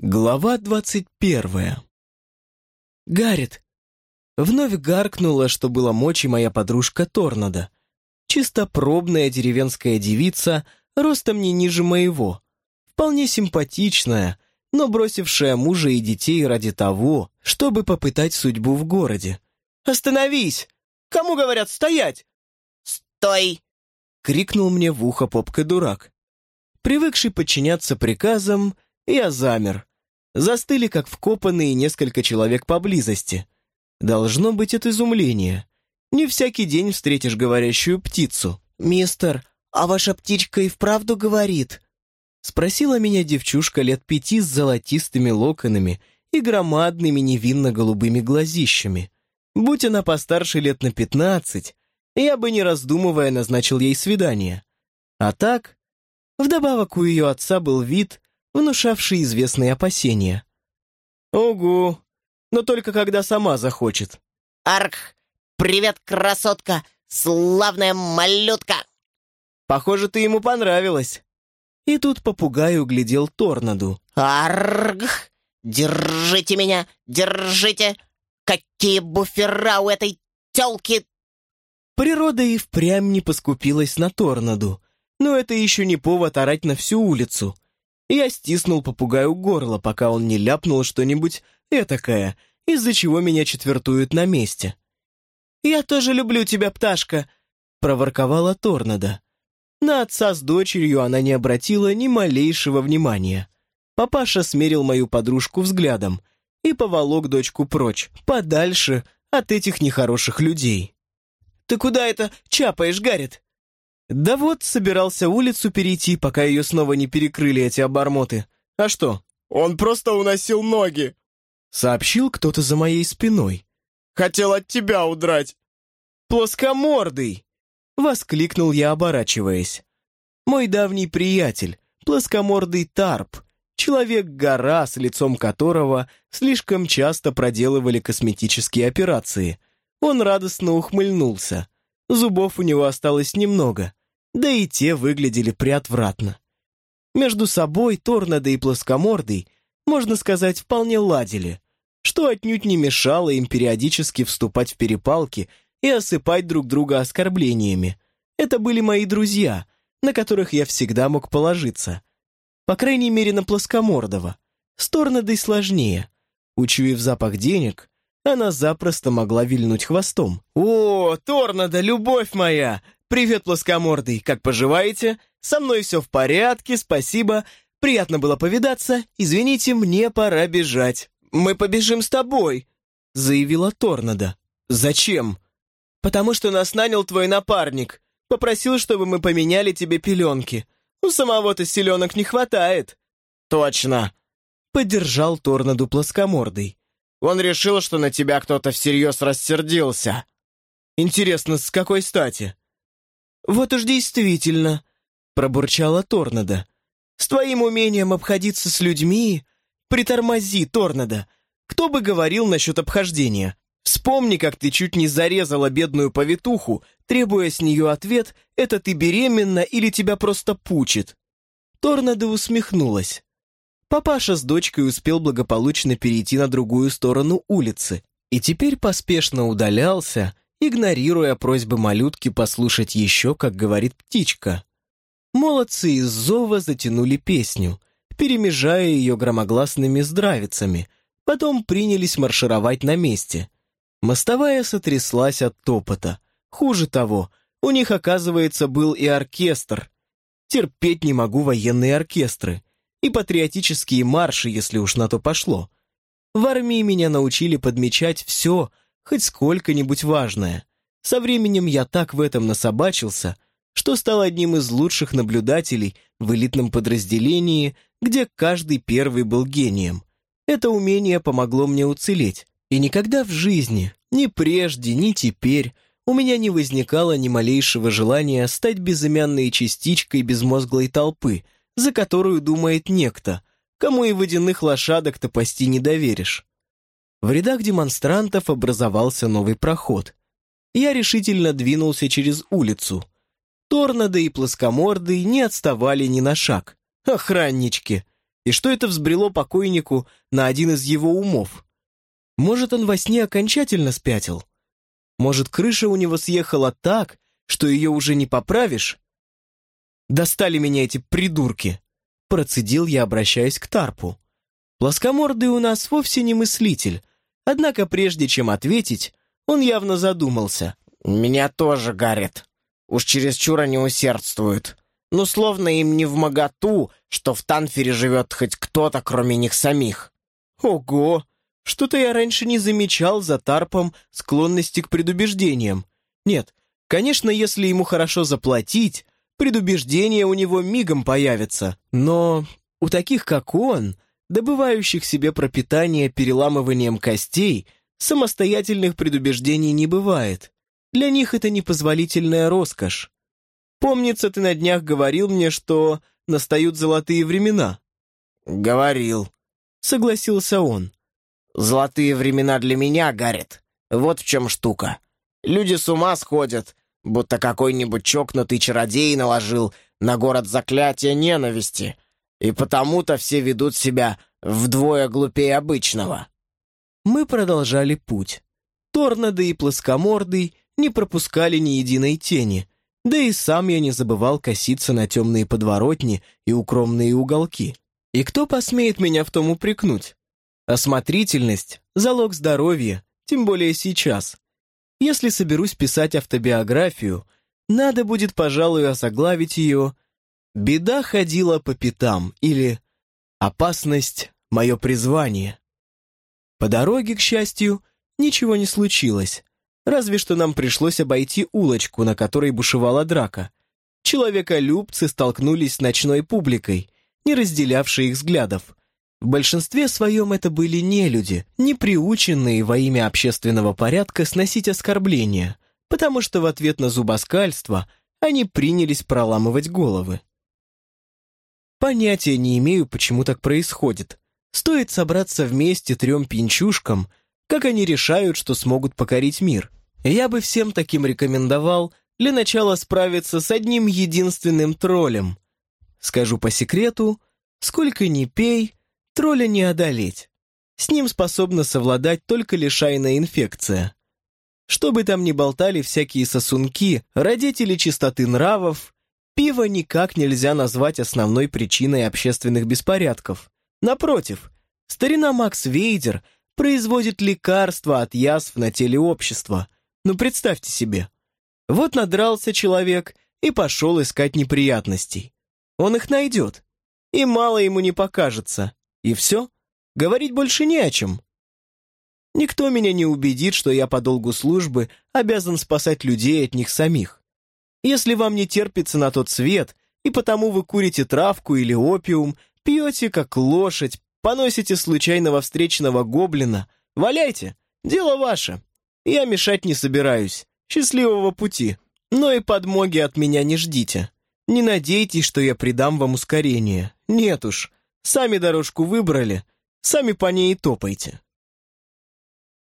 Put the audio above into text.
Глава двадцать первая. Гаррит. Вновь гаркнула, что было мочи моя подружка Торнадо. Чистопробная деревенская девица, ростом не ниже моего. Вполне симпатичная, но бросившая мужа и детей ради того, чтобы попытать судьбу в городе. «Остановись! Кому говорят стоять?» «Стой!» — крикнул мне в ухо попка-дурак. Привыкший подчиняться приказам, я замер. Застыли, как вкопанные, несколько человек поблизости. Должно быть от изумления. Не всякий день встретишь говорящую птицу. «Мистер, а ваша птичка и вправду говорит?» Спросила меня девчушка лет пяти с золотистыми локонами и громадными невинно-голубыми глазищами. Будь она постарше лет на пятнадцать, я бы, не раздумывая, назначил ей свидание. А так, вдобавок у ее отца был вид, внушавший известные опасения. «Угу, но только когда сама захочет». «Арх! Привет, красотка! Славная малютка!» «Похоже, ты ему понравилась». И тут попугай углядел торнаду. «Арг! Держите меня! Держите! Какие буфера у этой тёлки!» Природа и впрямь не поскупилась на торнаду, но это еще не повод орать на всю улицу. Я стиснул попугаю горло, пока он не ляпнул что-нибудь этакое, из-за чего меня четвертуют на месте. «Я тоже люблю тебя, пташка», — проворковала Торнадо. На отца с дочерью она не обратила ни малейшего внимания. Папаша смерил мою подружку взглядом и поволок дочку прочь, подальше от этих нехороших людей. «Ты куда это чапаешь, Гаррит?» Да вот, собирался улицу перейти, пока ее снова не перекрыли эти обормоты. А что? Он просто уносил ноги. Сообщил кто-то за моей спиной. Хотел от тебя удрать. Плоскомордый! Воскликнул я, оборачиваясь. Мой давний приятель, плоскомордый Тарп, человек-гора, с лицом которого слишком часто проделывали косметические операции. Он радостно ухмыльнулся. Зубов у него осталось немного, да и те выглядели приотвратно. Между собой Торнадо и Плоскомордый, можно сказать, вполне ладили, что отнюдь не мешало им периодически вступать в перепалки и осыпать друг друга оскорблениями. Это были мои друзья, на которых я всегда мог положиться. По крайней мере, на Плоскомордого. С Торнадой сложнее. Учуяв запах денег, она запросто могла вильнуть хвостом. «О, Торнадо, любовь моя! Привет, плоскомордый, как поживаете? Со мной все в порядке, спасибо. Приятно было повидаться. Извините, мне пора бежать. Мы побежим с тобой», — заявила Торнадо. «Зачем?» «Потому что нас нанял твой напарник. Попросил, чтобы мы поменяли тебе пеленки. У самого-то селенок не хватает». «Точно», — поддержал Торнаду плоскомордый. Он решил, что на тебя кто-то всерьез рассердился. Интересно, с какой стати? Вот уж действительно, пробурчала Торнадо. С твоим умением обходиться с людьми... Притормози, Торнадо. Кто бы говорил насчет обхождения? Вспомни, как ты чуть не зарезала бедную повитуху, требуя с нее ответ, это ты беременна или тебя просто пучит. Торнадо усмехнулась. Папаша с дочкой успел благополучно перейти на другую сторону улицы и теперь поспешно удалялся, игнорируя просьбы малютки послушать еще, как говорит птичка. Молодцы из зова затянули песню, перемежая ее громогласными здравицами, потом принялись маршировать на месте. Мостовая сотряслась от топота. Хуже того, у них, оказывается, был и оркестр. Терпеть не могу военные оркестры и патриотические марши, если уж на то пошло. В армии меня научили подмечать все, хоть сколько-нибудь важное. Со временем я так в этом насобачился, что стал одним из лучших наблюдателей в элитном подразделении, где каждый первый был гением. Это умение помогло мне уцелеть, и никогда в жизни, ни прежде, ни теперь, у меня не возникало ни малейшего желания стать безымянной частичкой безмозглой толпы, за которую думает некто, кому и водяных лошадок-то пасти не доверишь. В рядах демонстрантов образовался новый проход. Я решительно двинулся через улицу. Торнадо и плоскоморды не отставали ни на шаг. Охраннички! И что это взбрело покойнику на один из его умов? Может, он во сне окончательно спятил? Может, крыша у него съехала так, что ее уже не поправишь? Достали меня эти придурки. Процедил я, обращаясь к Тарпу. Плоскомордый у нас вовсе не мыслитель, однако прежде чем ответить, он явно задумался. «Меня тоже гарит. Уж чересчур они усердствуют. Ну, словно им не в моготу, что в Танфере живет хоть кто-то, кроме них самих». «Ого! Что-то я раньше не замечал за Тарпом склонности к предубеждениям. Нет, конечно, если ему хорошо заплатить, предубеждения у него мигом появятся. Но у таких, как он, добывающих себе пропитание переламыванием костей, самостоятельных предубеждений не бывает. Для них это непозволительная роскошь. Помнится, ты на днях говорил мне, что настают золотые времена. «Говорил», — согласился он. «Золотые времена для меня, Гаррет. Вот в чем штука. Люди с ума сходят, будто какой-нибудь чокнутый чародей наложил на город заклятие ненависти, и потому-то все ведут себя вдвое глупее обычного. Мы продолжали путь. Торнадо и плоскомордый не пропускали ни единой тени, да и сам я не забывал коситься на темные подворотни и укромные уголки. И кто посмеет меня в том упрекнуть? Осмотрительность — залог здоровья, тем более сейчас. Если соберусь писать автобиографию, надо будет, пожалуй, озаглавить ее «Беда ходила по пятам» или «Опасность — мое призвание». По дороге, к счастью, ничего не случилось, разве что нам пришлось обойти улочку, на которой бушевала драка. Человеколюбцы столкнулись с ночной публикой, не разделявшей их взглядов. В большинстве своем это были не люди, не приученные во имя общественного порядка сносить оскорбления, потому что в ответ на зубоскальство они принялись проламывать головы. Понятия не имею, почему так происходит. Стоит собраться вместе трем пинчушкам, как они решают, что смогут покорить мир. Я бы всем таким рекомендовал для начала справиться с одним единственным троллем. Скажу по секрету, сколько ни пей, тролля не одолеть. С ним способна совладать только лишайная инфекция. Что бы там ни болтали всякие сосунки, родители чистоты нравов, пиво никак нельзя назвать основной причиной общественных беспорядков. Напротив, старина Макс Вейдер производит лекарства от язв на теле общества. Ну, представьте себе. Вот надрался человек и пошел искать неприятностей. Он их найдет. И мало ему не покажется. И все. Говорить больше не о чем. Никто меня не убедит, что я по долгу службы обязан спасать людей от них самих. Если вам не терпится на тот свет, и потому вы курите травку или опиум, Пьете, как лошадь, поносите случайного встречного гоблина. Валяйте, дело ваше. Я мешать не собираюсь. Счастливого пути. Но и подмоги от меня не ждите. Не надейтесь, что я придам вам ускорение. Нет уж, сами дорожку выбрали, сами по ней и топайте.